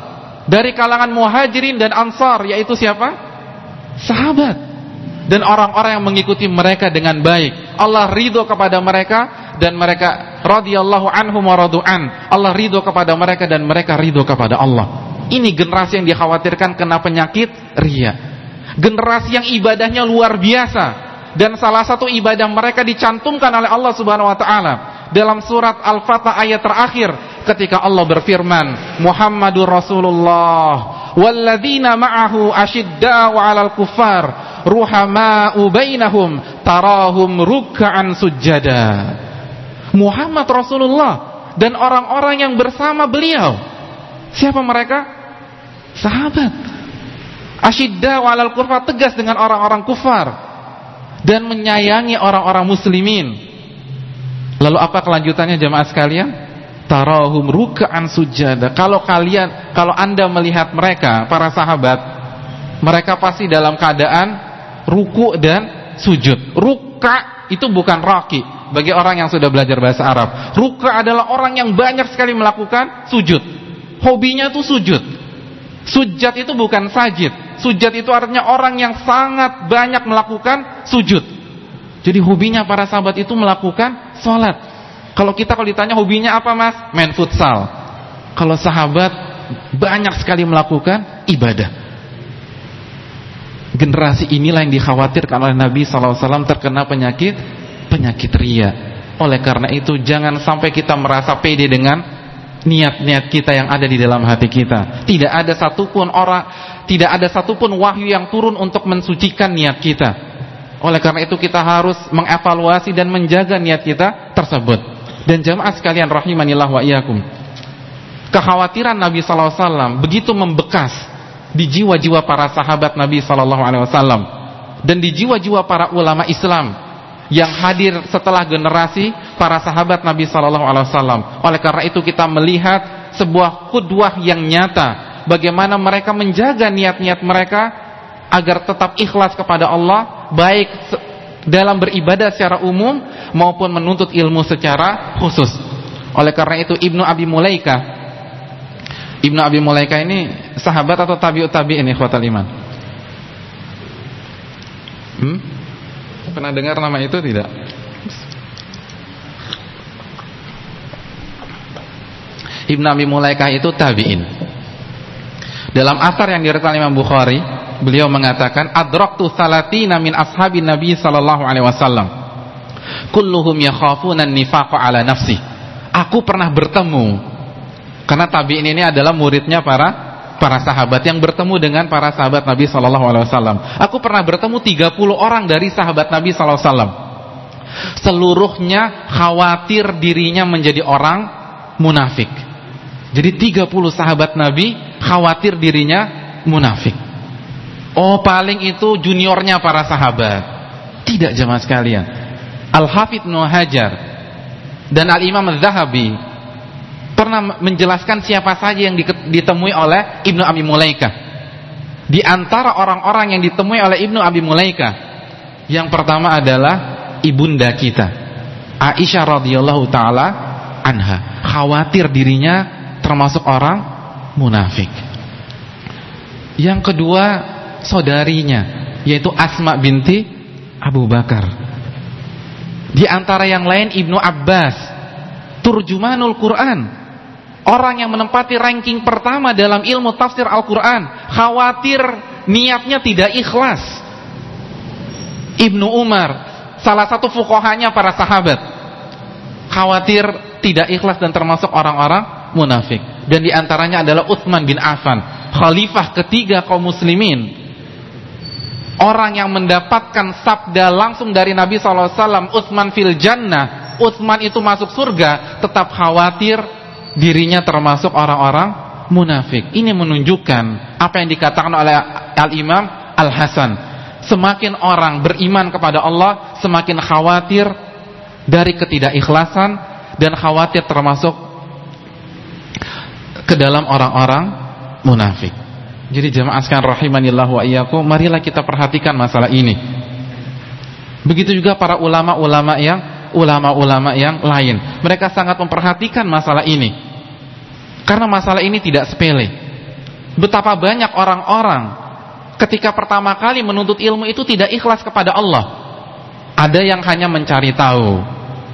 dari kalangan muhajirin dan ansar yaitu siapa? sahabat. Dan orang-orang yang mengikuti mereka dengan baik. Allah ridho kepada mereka dan mereka radhiyallahu anhum wa radu'an. Allah ridho kepada mereka dan mereka ridho kepada Allah. Ini generasi yang dikhawatirkan kena penyakit ria. Generasi yang ibadahnya luar biasa dan salah satu ibadah mereka dicantumkan oleh Allah Subhanahu wa taala dalam surat Al-Fatah ayat terakhir ketika Allah berfirman Muhammadur Rasulullah walladzina ma'ahu asyidda'u 'alal kuffar ruhama'u bainahum tarahum ruk'an sujada Muhammad Rasulullah dan orang-orang yang bersama beliau. Siapa mereka? Sahabat. Asyidda walal kufar tegas dengan orang-orang kufar dan menyayangi orang-orang muslimin. Lalu apa kelanjutannya jemaah sekalian? Tarahum ruk'an sujada. Kalau kalian kalau Anda melihat mereka para sahabat, mereka pasti dalam keadaan ruku dan sujud. Ruka itu bukan raki, bagi orang yang sudah belajar bahasa Arab. Ruka adalah orang yang banyak sekali melakukan sujud. Hobinya itu sujud. Sujud itu bukan sajid. Sujud itu artinya orang yang sangat banyak melakukan sujud. Jadi hobinya para sahabat itu melakukan sholat. Kalau kita kalau ditanya hobinya apa mas? Main futsal. Kalau sahabat banyak sekali melakukan ibadah generasi inilah yang dikhawatirkan oleh Nabi SAW terkena penyakit penyakit ria. Oleh karena itu jangan sampai kita merasa pede dengan niat-niat kita yang ada di dalam hati kita. Tidak ada satupun orang, tidak ada satupun wahyu yang turun untuk mensucikan niat kita. Oleh karena itu kita harus mengevaluasi dan menjaga niat kita tersebut. Dan jamaah sekalian rahimanillah wa iyyakum. Kekhawatiran Nabi wasallam begitu membekas di jiwa-jiwa para sahabat Nabi wasallam dan di jiwa-jiwa para ulama Islam yang hadir setelah generasi para sahabat Nabi Shallallahu Alaihi Wasallam. Oleh karena itu kita melihat sebuah kudwah yang nyata, bagaimana mereka menjaga niat-niat mereka agar tetap ikhlas kepada Allah, baik dalam beribadah secara umum maupun menuntut ilmu secara khusus. Oleh karena itu Ibnu Abi Mulaika Ibnu Abi Mulaika ini sahabat atau tabiut tabi'in ikhwatal iman? Hmm? Pernah dengar nama itu tidak? Ibn Abi Mulaikah itu tabi'in. Dalam asar yang diriwayatkan Imam Bukhari, beliau mengatakan adraktu salatina min ashabin Nabi sallallahu alaihi wasallam. Kulluhum yakhafuna an-nifaqa ala nafsi. Aku pernah bertemu karena tabi'in ini adalah muridnya para para sahabat yang bertemu dengan para sahabat Nabi Shallallahu Alaihi Wasallam. Aku pernah bertemu 30 orang dari sahabat Nabi Shallallahu Alaihi Wasallam. Seluruhnya khawatir dirinya menjadi orang munafik. Jadi 30 sahabat Nabi khawatir dirinya munafik. Oh paling itu juniornya para sahabat. Tidak jemaah sekalian. Al-Hafidh Hajar dan Al-Imam Al-Zahabi pernah menjelaskan siapa saja yang ditemui oleh Ibnu Abi Mulaika. Di antara orang-orang yang ditemui oleh Ibnu Abi Mulaika, yang pertama adalah ibunda kita, Aisyah radhiyallahu taala anha. Khawatir dirinya termasuk orang munafik. Yang kedua, saudarinya yaitu Asma binti Abu Bakar. Di antara yang lain Ibnu Abbas, turjumanul Quran Orang yang menempati ranking pertama dalam ilmu tafsir Al-Quran Khawatir niatnya tidak ikhlas Ibnu Umar Salah satu fukohanya para sahabat Khawatir tidak ikhlas dan termasuk orang-orang munafik. Dan di antaranya adalah Uthman bin Affan, khalifah ketiga kaum muslimin. Orang yang mendapatkan sabda langsung dari Nabi SAW, Uthman fil jannah, Uthman itu masuk surga, tetap khawatir dirinya termasuk orang-orang munafik. Ini menunjukkan apa yang dikatakan oleh Al-Imam Al-Hasan. Semakin orang beriman kepada Allah, semakin khawatir dari ketidakikhlasan dan khawatir termasuk ke dalam orang-orang munafik. Jadi jemaah sekalian rahimanillah wa iyyakum, marilah kita perhatikan masalah ini. Begitu juga para ulama-ulama yang ulama-ulama yang lain. Mereka sangat memperhatikan masalah ini. Karena masalah ini tidak sepele. Betapa banyak orang-orang ketika pertama kali menuntut ilmu itu tidak ikhlas kepada Allah. Ada yang hanya mencari tahu,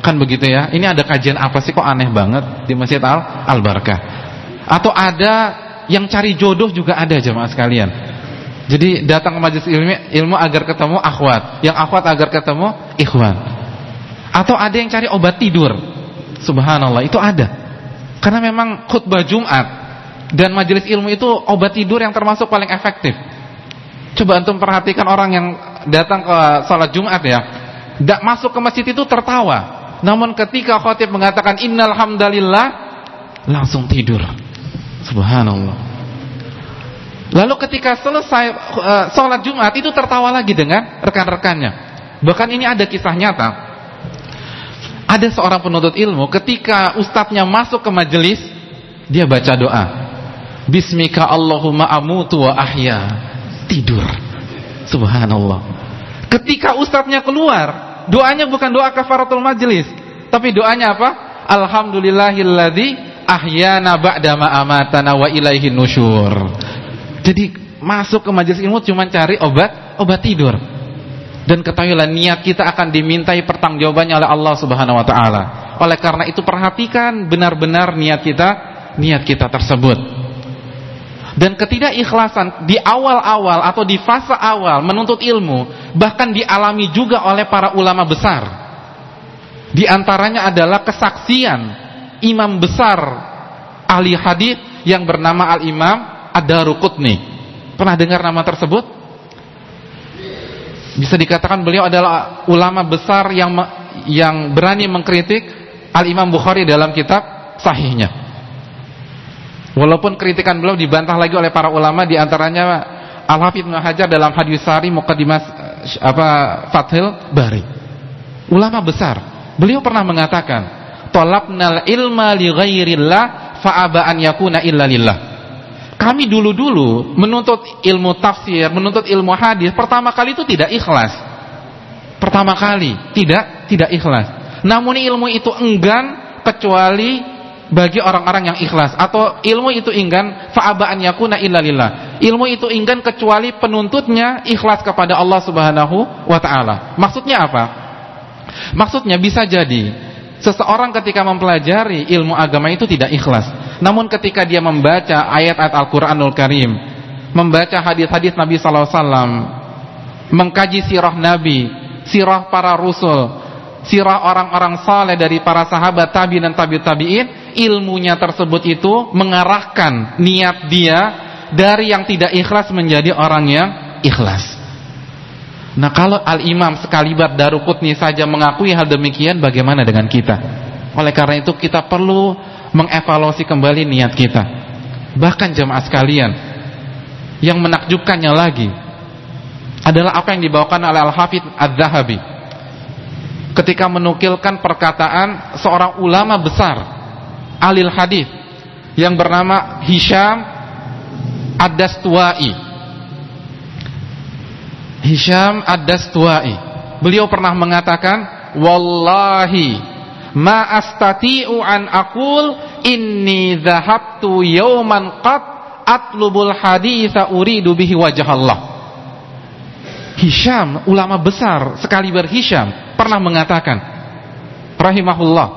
Kan begitu ya. Ini ada kajian apa sih kok aneh banget di Masjid Al Al-Barakah. Atau ada yang cari jodoh juga ada jemaah sekalian. Jadi datang ke majelis ilmu, ilmu agar ketemu akhwat, yang akhwat agar ketemu ikhwan. Atau ada yang cari obat tidur. Subhanallah, itu ada. Karena memang khutbah Jumat dan majelis ilmu itu obat tidur yang termasuk paling efektif. Coba antum perhatikan orang yang datang ke salat Jumat ya. tidak masuk ke masjid itu tertawa namun ketika khatib mengatakan innal hamdalillah langsung tidur. Subhanallah. Lalu ketika selesai uh, sholat Jumat itu tertawa lagi dengan rekan-rekannya. Bahkan ini ada kisah nyata. Ada seorang penuntut ilmu ketika ustadznya masuk ke majelis, dia baca doa. Bismika Allahumma amutu wa ahya. Tidur. Subhanallah. Ketika ustadznya keluar, doanya bukan doa kafaratul majlis, tapi doanya apa? Alhamdulillahilladzi ahyana ba'da ma amatana wa ilaihi nusyur. Jadi masuk ke majelis ilmu cuma cari obat obat tidur. Dan ketahuilah niat kita akan dimintai pertanggungjawabannya oleh Allah Subhanahu wa taala. Oleh karena itu perhatikan benar-benar niat kita, niat kita tersebut. Dan ketidakikhlasan di awal-awal atau di fase awal menuntut ilmu bahkan dialami juga oleh para ulama besar. Di antaranya adalah kesaksian imam besar ahli hadis yang bernama Al-Imam Ad-Daruqutni. Pernah dengar nama tersebut? Bisa dikatakan beliau adalah ulama besar yang yang berani mengkritik Al-Imam Bukhari dalam kitab sahihnya. Walaupun kritikan beliau dibantah lagi oleh para ulama di antaranya Al-Hafidz Ibnu Hajar dalam Hadis Sari Muqaddimah apa Fathil Bari. Ulama besar. Beliau pernah mengatakan, "Talabnal ilma li ghairillah fa aba an yakuna illa lillah." Kami dulu-dulu menuntut ilmu tafsir, menuntut ilmu hadis, pertama kali itu tidak ikhlas. Pertama kali tidak tidak ikhlas. Namun ilmu itu enggan kecuali bagi orang-orang yang ikhlas atau ilmu itu enggan fa'abaan yakuna illa lillah. Ilmu itu enggan kecuali penuntutnya ikhlas kepada Allah Subhanahu wa taala. Maksudnya apa? Maksudnya bisa jadi seseorang ketika mempelajari ilmu agama itu tidak ikhlas. Namun ketika dia membaca ayat-ayat Al-Qur'anul Karim, membaca hadis-hadis Nabi sallallahu alaihi wasallam, mengkaji sirah Nabi, sirah para rasul, sirah orang-orang saleh dari para sahabat tabi dan tabi tabiin ilmunya tersebut itu mengarahkan niat dia dari yang tidak ikhlas menjadi orang yang ikhlas. Nah kalau al-imam sekalibat darukutni saja mengakui hal demikian bagaimana dengan kita? Oleh karena itu kita perlu mengevaluasi kembali niat kita bahkan jemaah sekalian yang menakjubkannya lagi adalah apa yang dibawakan oleh Al-Hafidh Az-Zahabi ketika menukilkan perkataan seorang ulama besar alil hadis yang bernama Hisham Ad-Dastuai. Hisham Ad-Dastuai. Beliau pernah mengatakan, "Wallahi ma astati'u an aqul inni dhahabtu yawman qat atlubul haditha uridu bihi wajah Allah." Hisham, ulama besar sekali berhisham pernah mengatakan rahimahullah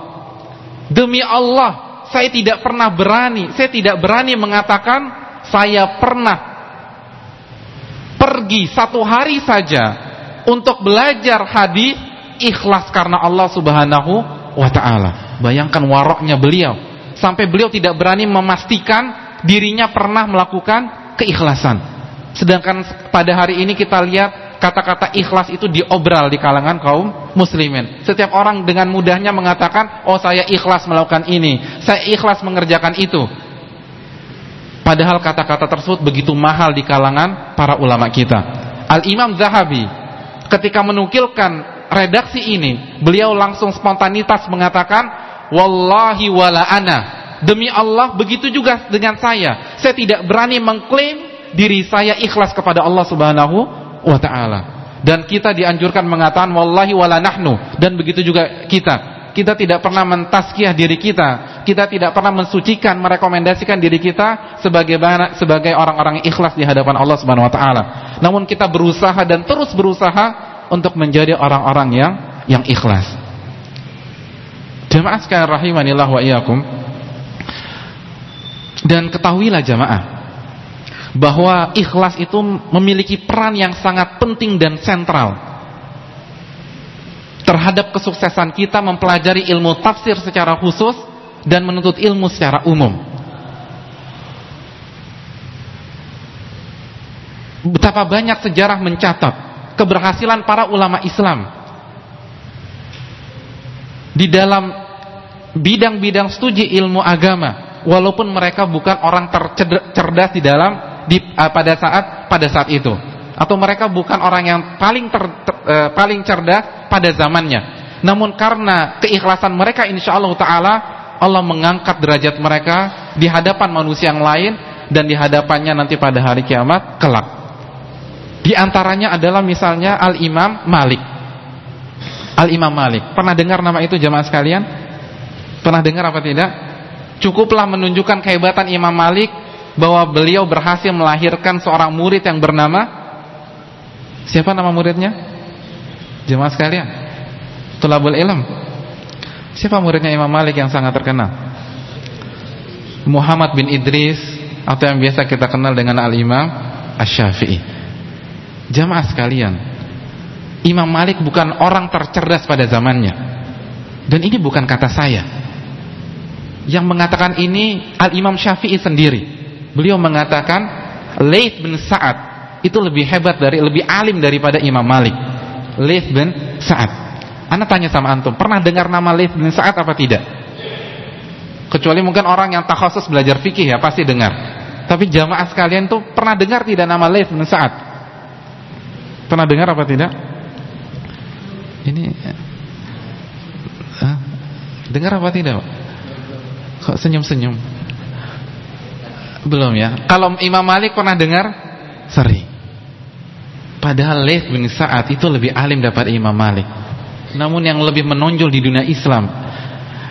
demi Allah saya tidak pernah berani saya tidak berani mengatakan saya pernah pergi satu hari saja untuk belajar hadis ikhlas karena Allah Subhanahu wa taala Bayangkan waroknya beliau. Sampai beliau tidak berani memastikan dirinya pernah melakukan keikhlasan. Sedangkan pada hari ini kita lihat kata-kata ikhlas itu diobral di kalangan kaum muslimin. Setiap orang dengan mudahnya mengatakan, "Oh, saya ikhlas melakukan ini, saya ikhlas mengerjakan itu." Padahal kata-kata tersebut begitu mahal di kalangan para ulama kita. Al-Imam Zahabi ketika menukilkan redaksi ini, beliau langsung spontanitas mengatakan, "Wallahi wala ana." Demi Allah begitu juga dengan saya. Saya tidak berani mengklaim diri saya ikhlas kepada Allah Subhanahu wa taala. Dan kita dianjurkan mengatakan wallahi wala nahnu dan begitu juga kita kita tidak pernah mentaskiah diri kita, kita tidak pernah mensucikan, merekomendasikan diri kita sebagai sebagai orang-orang ikhlas di hadapan Allah Subhanahu wa taala. Namun kita berusaha dan terus berusaha untuk menjadi orang-orang yang yang ikhlas. Jamaah sekalian rahimanillah wa iyyakum. Dan ketahuilah jamaah bahwa ikhlas itu memiliki peran yang sangat penting dan sentral terhadap kesuksesan kita mempelajari ilmu tafsir secara khusus dan menuntut ilmu secara umum. Betapa banyak sejarah mencatat keberhasilan para ulama Islam di dalam bidang-bidang studi ilmu agama walaupun mereka bukan orang tercerdas di dalam di, uh, pada saat pada saat itu atau mereka bukan orang yang paling ter, ter, uh, paling cerdas pada zamannya. Namun karena keikhlasan mereka insya Allah taala Allah mengangkat derajat mereka di hadapan manusia yang lain dan di hadapannya nanti pada hari kiamat kelak. Di antaranya adalah misalnya Al-Imam Malik. Al-Imam Malik. Pernah dengar nama itu jemaah sekalian? Pernah dengar apa tidak? Cukuplah menunjukkan kehebatan Imam Malik bahwa beliau berhasil melahirkan seorang murid yang bernama Siapa nama muridnya? Jemaah sekalian. Tulabul ilm. Siapa muridnya Imam Malik yang sangat terkenal? Muhammad bin Idris atau yang biasa kita kenal dengan Al-Imam Asy-Syafi'i. Jamaah sekalian, Imam Malik bukan orang tercerdas pada zamannya. Dan ini bukan kata saya. Yang mengatakan ini Al-Imam Syafi'i sendiri. Beliau mengatakan Laith bin Sa'ad itu lebih hebat dari lebih alim daripada Imam Malik. Laith bin Sa'ad. Anda tanya sama antum, pernah dengar nama Laith bin Sa'ad apa tidak? Kecuali mungkin orang yang tak khusus belajar fikih ya pasti dengar. Tapi jamaah sekalian tuh pernah dengar tidak nama Laith bin Sa'ad? Pernah dengar apa tidak? Ini uh, dengar apa tidak? Kok senyum-senyum? Belum ya. Kalau Imam Malik pernah dengar? Sering. Padahal Laith bin Sa'ad itu lebih alim daripada Imam Malik. Namun yang lebih menonjol di dunia Islam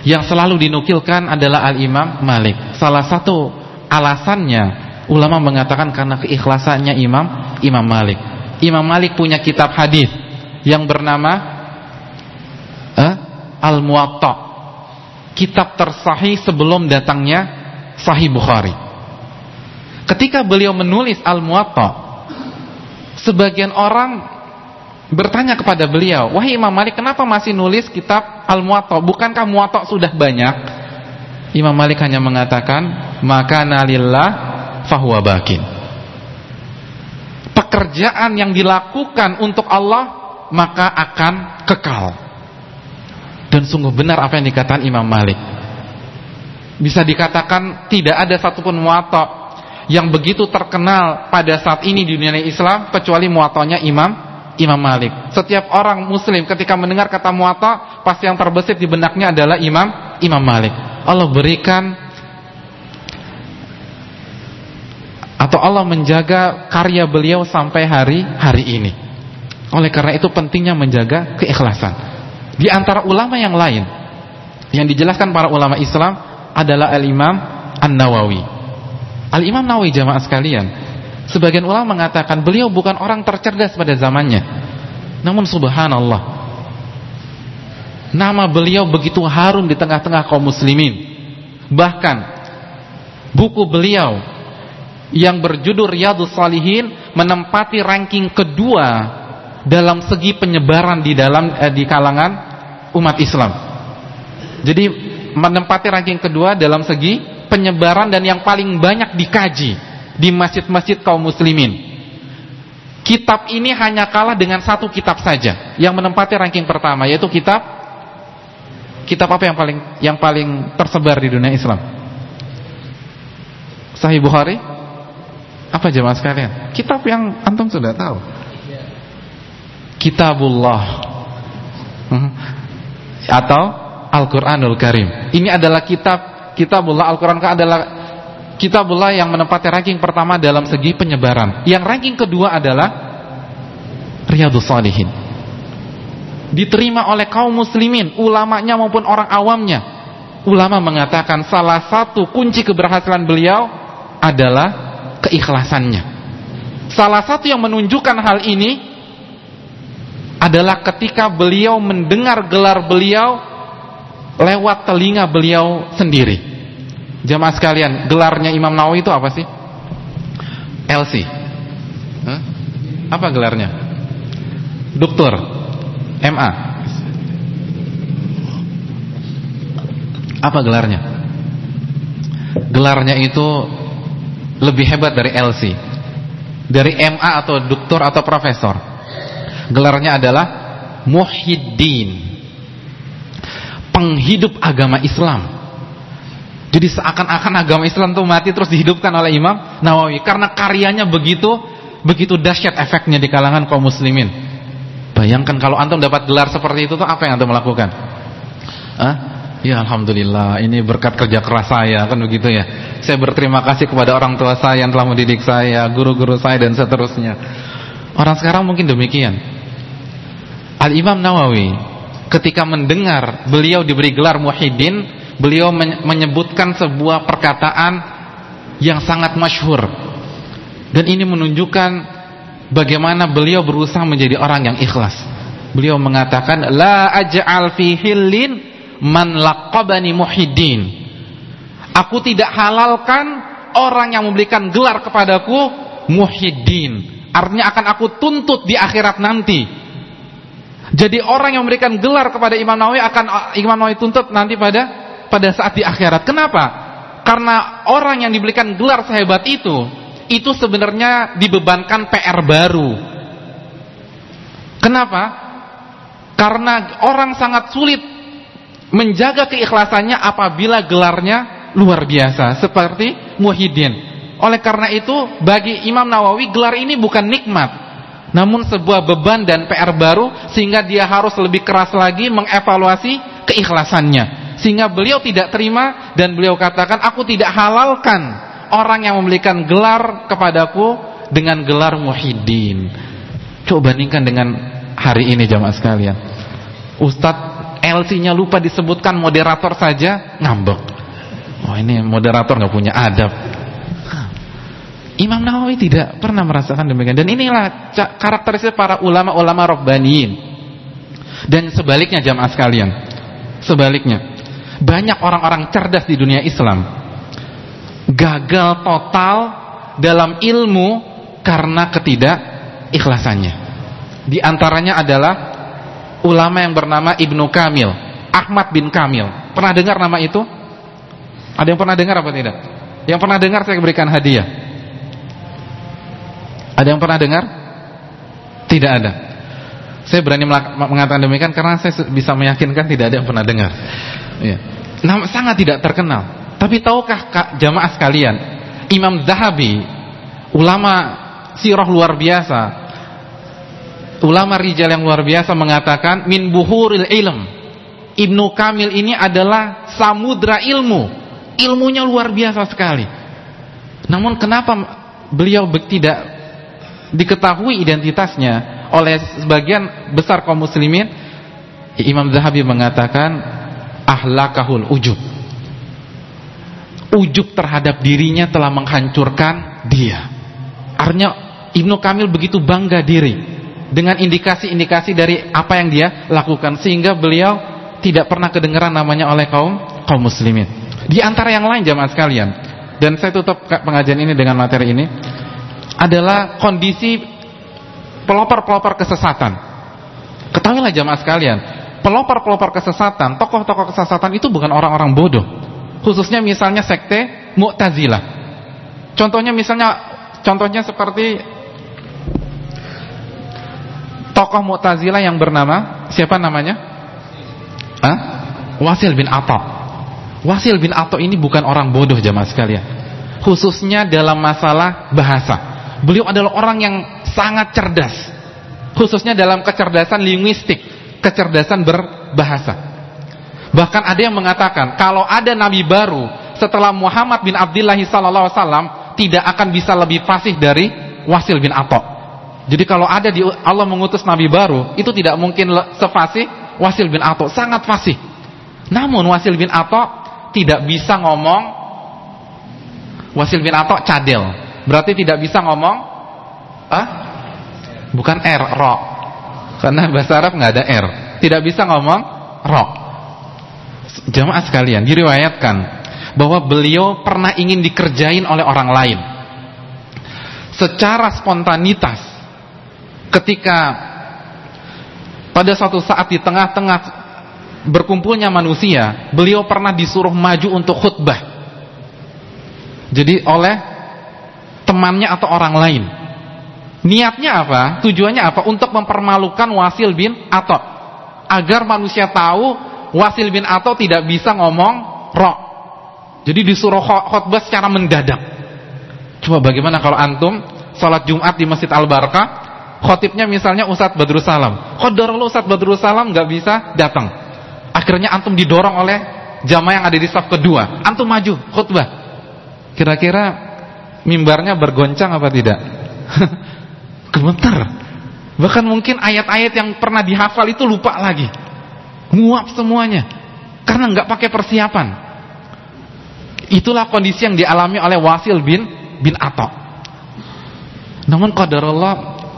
yang selalu dinukilkan adalah Al-Imam Malik. Salah satu alasannya ulama mengatakan karena keikhlasannya Imam Imam Malik. Imam Malik punya kitab hadis yang bernama Al-Muwatta. Kitab tersahih sebelum datangnya Sahih Bukhari. Ketika beliau menulis Al-Muwatta, sebagian orang bertanya kepada beliau, "Wahai Imam Malik, kenapa masih nulis kitab Al-Muwatta? Bukankah Muwatta sudah banyak?" Imam Malik hanya mengatakan, "Maka nalillah fahuwa bakin." Pekerjaan yang dilakukan untuk Allah maka akan kekal. Dan sungguh benar apa yang dikatakan Imam Malik. Bisa dikatakan tidak ada satupun muwatta yang begitu terkenal pada saat ini di dunia Islam kecuali muatonya Imam Imam Malik. Setiap orang muslim ketika mendengar kata muata pasti yang terbesit di benaknya adalah Imam Imam Malik. Allah berikan atau Allah menjaga karya beliau sampai hari hari ini. Oleh karena itu pentingnya menjaga keikhlasan. Di antara ulama yang lain yang dijelaskan para ulama Islam adalah Al-Imam An-Nawawi. Al-Imam Nawawi jamaah sekalian Sebagian ulama mengatakan beliau bukan orang tercerdas pada zamannya. Namun subhanallah Nama beliau begitu harum di tengah-tengah kaum muslimin. Bahkan Buku beliau Yang berjudul Riyadus Salihin Menempati ranking kedua Dalam segi penyebaran di dalam eh, di kalangan umat Islam Jadi menempati ranking kedua dalam segi penyebaran dan yang paling banyak dikaji di masjid-masjid kaum muslimin. Kitab ini hanya kalah dengan satu kitab saja yang menempati ranking pertama yaitu kitab kitab apa yang paling yang paling tersebar di dunia Islam? Sahih Bukhari? Apa jemaah sekalian? Kitab yang antum sudah tahu. Kitabullah. Atau Al-Qur'anul Karim. Ini adalah kitab Kitabullah Al-Qur'an adalah kitabullah yang menempati ranking pertama dalam segi penyebaran. Yang ranking kedua adalah Riyadus Salihin. Diterima oleh kaum muslimin, ulamanya maupun orang awamnya. Ulama mengatakan salah satu kunci keberhasilan beliau adalah keikhlasannya. Salah satu yang menunjukkan hal ini adalah ketika beliau mendengar gelar beliau lewat telinga beliau sendiri. Jamaah sekalian, gelarnya Imam Nawawi itu apa sih? LC. Huh? Apa gelarnya? Doktor. MA. Apa gelarnya? Gelarnya itu lebih hebat dari LC. Dari MA atau doktor atau profesor. Gelarnya adalah Muhyiddin. Penghidup agama Islam jadi seakan-akan agama Islam itu mati terus dihidupkan oleh Imam Nawawi karena karyanya begitu begitu dahsyat efeknya di kalangan kaum muslimin. Bayangkan kalau antum dapat gelar seperti itu tuh apa yang antum lakukan? Hah? Ya alhamdulillah, ini berkat kerja keras saya kan begitu ya. Saya berterima kasih kepada orang tua saya yang telah mendidik saya, guru-guru saya dan seterusnya. Orang sekarang mungkin demikian. Al-Imam Nawawi ketika mendengar beliau diberi gelar Muhyiddin beliau menyebutkan sebuah perkataan yang sangat masyhur. Dan ini menunjukkan bagaimana beliau berusaha menjadi orang yang ikhlas. Beliau mengatakan la aj'al fi hillin man laqabani muhiddin aku tidak halalkan orang yang memberikan gelar kepadaku muhiddin artinya akan aku tuntut di akhirat nanti jadi orang yang memberikan gelar kepada Imam Nawawi akan Imam Nawawi tuntut nanti pada pada saat di akhirat. Kenapa? Karena orang yang diberikan gelar sehebat itu, itu sebenarnya dibebankan PR baru. Kenapa? Karena orang sangat sulit menjaga keikhlasannya apabila gelarnya luar biasa seperti Muhyiddin. Oleh karena itu bagi Imam Nawawi gelar ini bukan nikmat namun sebuah beban dan PR baru sehingga dia harus lebih keras lagi mengevaluasi keikhlasannya. Sehingga beliau tidak terima dan beliau katakan aku tidak halalkan orang yang memberikan gelar kepadaku dengan gelar muhiddin coba bandingkan dengan hari ini jamaah sekalian. Ustadz LC-nya lupa disebutkan moderator saja ngambek. Oh ini moderator nggak punya adab Imam Nawawi tidak pernah merasakan demikian dan inilah karakteristik para ulama-ulama robbaniin dan sebaliknya jamaah sekalian sebaliknya banyak orang-orang cerdas di dunia Islam gagal total dalam ilmu karena ketidak ikhlasannya. Di antaranya adalah ulama yang bernama Ibnu Kamil, Ahmad bin Kamil. Pernah dengar nama itu? Ada yang pernah dengar apa tidak? Yang pernah dengar saya berikan hadiah. Ada yang pernah dengar? Tidak ada. Saya berani mengatakan demikian karena saya bisa meyakinkan tidak ada yang pernah dengar. Ya. Nah, sangat tidak terkenal. Tapi tahukah kak, jamaah sekalian, Imam Zahabi, ulama sirah luar biasa, ulama rijal yang luar biasa mengatakan min buhuril ilm. Ibnu Kamil ini adalah samudra ilmu. Ilmunya luar biasa sekali. Namun kenapa beliau tidak diketahui identitasnya oleh sebagian besar kaum muslimin? Imam Zahabi mengatakan ahlakahul ujub. Ujub terhadap dirinya telah menghancurkan dia. Artinya Ibnu Kamil begitu bangga diri dengan indikasi-indikasi dari apa yang dia lakukan sehingga beliau tidak pernah kedengaran namanya oleh kaum kaum muslimin. Di antara yang lain jamaah sekalian dan saya tutup pengajian ini dengan materi ini adalah kondisi pelopor-pelopor kesesatan ketahuilah jamaah sekalian pelopor-pelopor kesesatan, tokoh-tokoh kesesatan itu bukan orang-orang bodoh. Khususnya misalnya sekte Mu'tazilah. Contohnya misalnya contohnya seperti tokoh Mu'tazilah yang bernama siapa namanya? Hah? Wasil bin Atta. Wasil bin Atta ini bukan orang bodoh jamaah sekalian. Khususnya dalam masalah bahasa. Beliau adalah orang yang sangat cerdas. Khususnya dalam kecerdasan linguistik, kecerdasan berbahasa. Bahkan ada yang mengatakan kalau ada nabi baru setelah Muhammad bin Abdullah sallallahu alaihi wasallam tidak akan bisa lebih fasih dari Wasil bin Atta. Jadi kalau ada di Allah mengutus nabi baru, itu tidak mungkin sefasih Wasil bin Atta, sangat fasih. Namun Wasil bin Atta tidak bisa ngomong Wasil bin Atta cadel. Berarti tidak bisa ngomong ah? Bukan R, ro. Karena bahasa Arab nggak ada R. Tidak bisa ngomong ro. Jamaah sekalian, diriwayatkan bahwa beliau pernah ingin dikerjain oleh orang lain. Secara spontanitas ketika pada suatu saat di tengah-tengah berkumpulnya manusia, beliau pernah disuruh maju untuk khutbah. Jadi oleh temannya atau orang lain. Niatnya apa? Tujuannya apa? Untuk mempermalukan Wasil bin Atok. Agar manusia tahu Wasil bin Atok tidak bisa ngomong roh. Jadi disuruh khutbah secara mendadak. Coba bagaimana kalau antum sholat Jumat di Masjid Al-Barkah, khotibnya misalnya Ustadz Badrul Salam. Khodarullah Ustadz Badrul Salam nggak bisa datang. Akhirnya antum didorong oleh jamaah yang ada di saf kedua. Antum maju khutbah. Kira-kira mimbarnya bergoncang apa tidak? Gemetar. Bahkan mungkin ayat-ayat yang pernah dihafal itu lupa lagi. Nguap semuanya. Karena nggak pakai persiapan. Itulah kondisi yang dialami oleh Wasil bin bin Atok. Namun qadarullah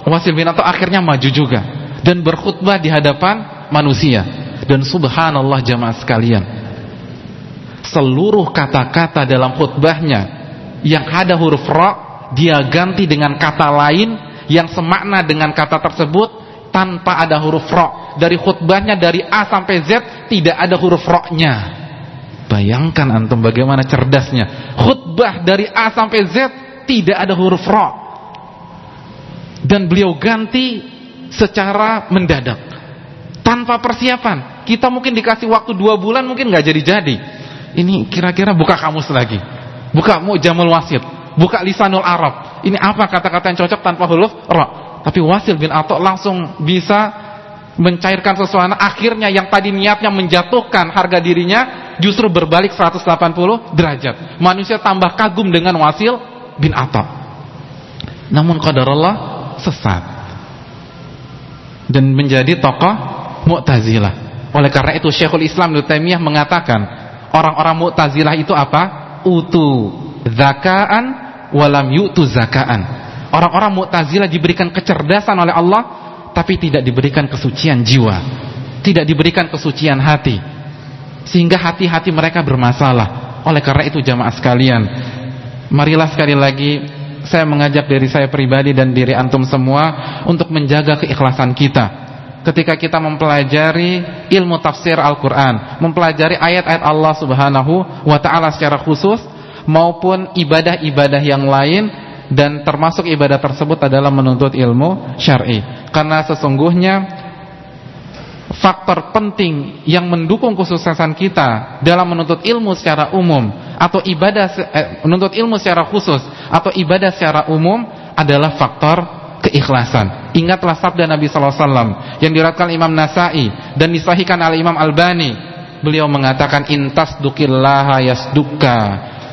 Wasil bin Atok akhirnya maju juga dan berkhutbah di hadapan manusia. Dan subhanallah jamaah sekalian Seluruh kata-kata dalam khutbahnya Yang ada huruf ra Dia ganti dengan kata lain. Yang semakna dengan kata tersebut Tanpa ada huruf ra. Dari khutbahnya dari A sampai Z Tidak ada huruf ra-nya. Bayangkan antum bagaimana cerdasnya. Khutbah dari A sampai Z Tidak ada huruf ra. Dan beliau ganti Secara mendadak. Tanpa persiapan. Kita mungkin dikasih waktu dua bulan mungkin nggak jadi-jadi. Ini kira-kira buka kamus lagi. Buka Mu'jamul Wasit. Buka Lisanul Arab. Ini apa kata-kata yang cocok tanpa huruf ra. Tapi Wasil bin Atok langsung bisa mencairkan sesuatu. Akhirnya yang tadi niatnya menjatuhkan harga dirinya justru berbalik 180 derajat. Manusia tambah kagum dengan Wasil bin Atok. Namun qadarullah sesat. Dan menjadi tokoh Mu'tazilah. Oleh karena itu Syekhul Islam Ibnu mengatakan orang-orang Mu'tazilah itu apa? Utu zakaan walam yu'tu zakaan. Orang-orang Mu'tazilah diberikan kecerdasan oleh Allah tapi tidak diberikan kesucian jiwa, tidak diberikan kesucian hati. Sehingga hati-hati mereka bermasalah. Oleh karena itu jamaah sekalian, marilah sekali lagi saya mengajak diri saya pribadi dan diri antum semua untuk menjaga keikhlasan kita ketika kita mempelajari ilmu tafsir Al-Quran mempelajari ayat-ayat Allah subhanahu wa ta'ala secara khusus maupun ibadah-ibadah yang lain dan termasuk ibadah tersebut adalah menuntut ilmu syar'i karena sesungguhnya faktor penting yang mendukung kesuksesan kita dalam menuntut ilmu secara umum atau ibadah eh, menuntut ilmu secara khusus atau ibadah secara umum adalah faktor keikhlasan. Ingatlah sabda Nabi sallallahu alaihi wasallam yang diriwayatkan Imam Nasai dan disahihkan oleh Imam Albani. Beliau mengatakan intas dukillaha yasduka.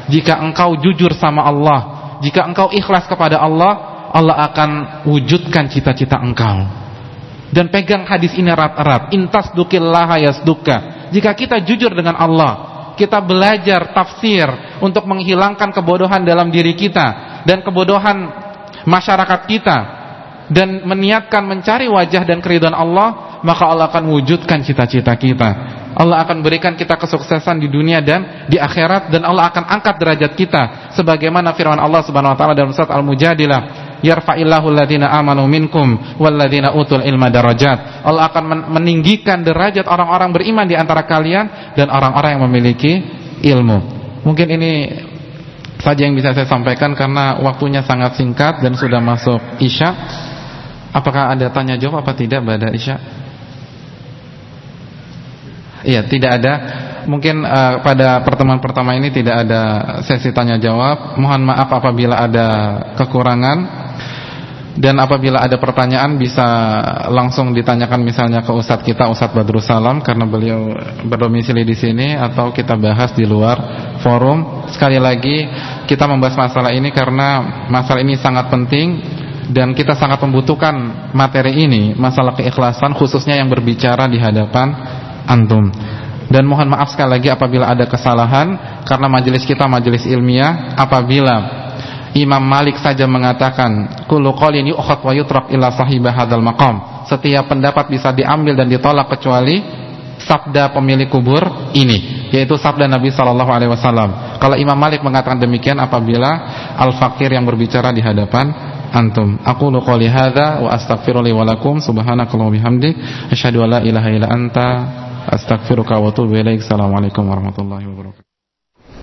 Jika engkau jujur sama Allah, jika engkau ikhlas kepada Allah, Allah akan wujudkan cita-cita engkau. Dan pegang hadis ini erat-erat. Intas dukillaha yasduka. Jika kita jujur dengan Allah, kita belajar tafsir untuk menghilangkan kebodohan dalam diri kita dan kebodohan masyarakat kita dan meniatkan mencari wajah dan keridhaan Allah, maka Allah akan wujudkan cita-cita kita. Allah akan berikan kita kesuksesan di dunia dan di akhirat dan Allah akan angkat derajat kita sebagaimana firman Allah Subhanahu wa taala dalam surat Al-Mujadilah, yarfa'illahu alladziina amanu minkum walladziina utul ilma darajat. Allah akan meninggikan derajat orang-orang beriman di antara kalian dan orang-orang yang memiliki ilmu. Mungkin ini saja yang bisa saya sampaikan karena waktunya sangat singkat dan sudah masuk Isya. Apakah ada tanya jawab apa tidak pada Isya? Iya, tidak ada. Mungkin uh, pada pertemuan pertama ini tidak ada sesi tanya jawab. Mohon maaf apabila ada kekurangan. Dan apabila ada pertanyaan bisa langsung ditanyakan misalnya ke Ustadz kita Ustadz Badrul Salam karena beliau berdomisili di sini atau kita bahas di luar forum. Sekali lagi kita membahas masalah ini karena masalah ini sangat penting dan kita sangat membutuhkan materi ini, masalah keikhlasan khususnya yang berbicara di hadapan antum. Dan mohon maaf sekali lagi apabila ada kesalahan karena majelis kita majelis ilmiah apabila Imam Malik saja mengatakan kullu qaulin yu'khad wa yutrak ila sahibah hadzal maqam. Setiap pendapat bisa diambil dan ditolak kecuali sabda pemilik kubur ini, yaitu sabda Nabi sallallahu alaihi wasallam. Kalau Imam Malik mengatakan demikian apabila al-fakir yang berbicara di hadapan antum. Aku qouli hadza wa astaghfirullahi wa lakum subhanakallahumma bihamdik asyhadu an la ilaha illa anta Astaghfiruka wa atubu ilaik. Assalamualaikum warahmatullahi wabarakatuh.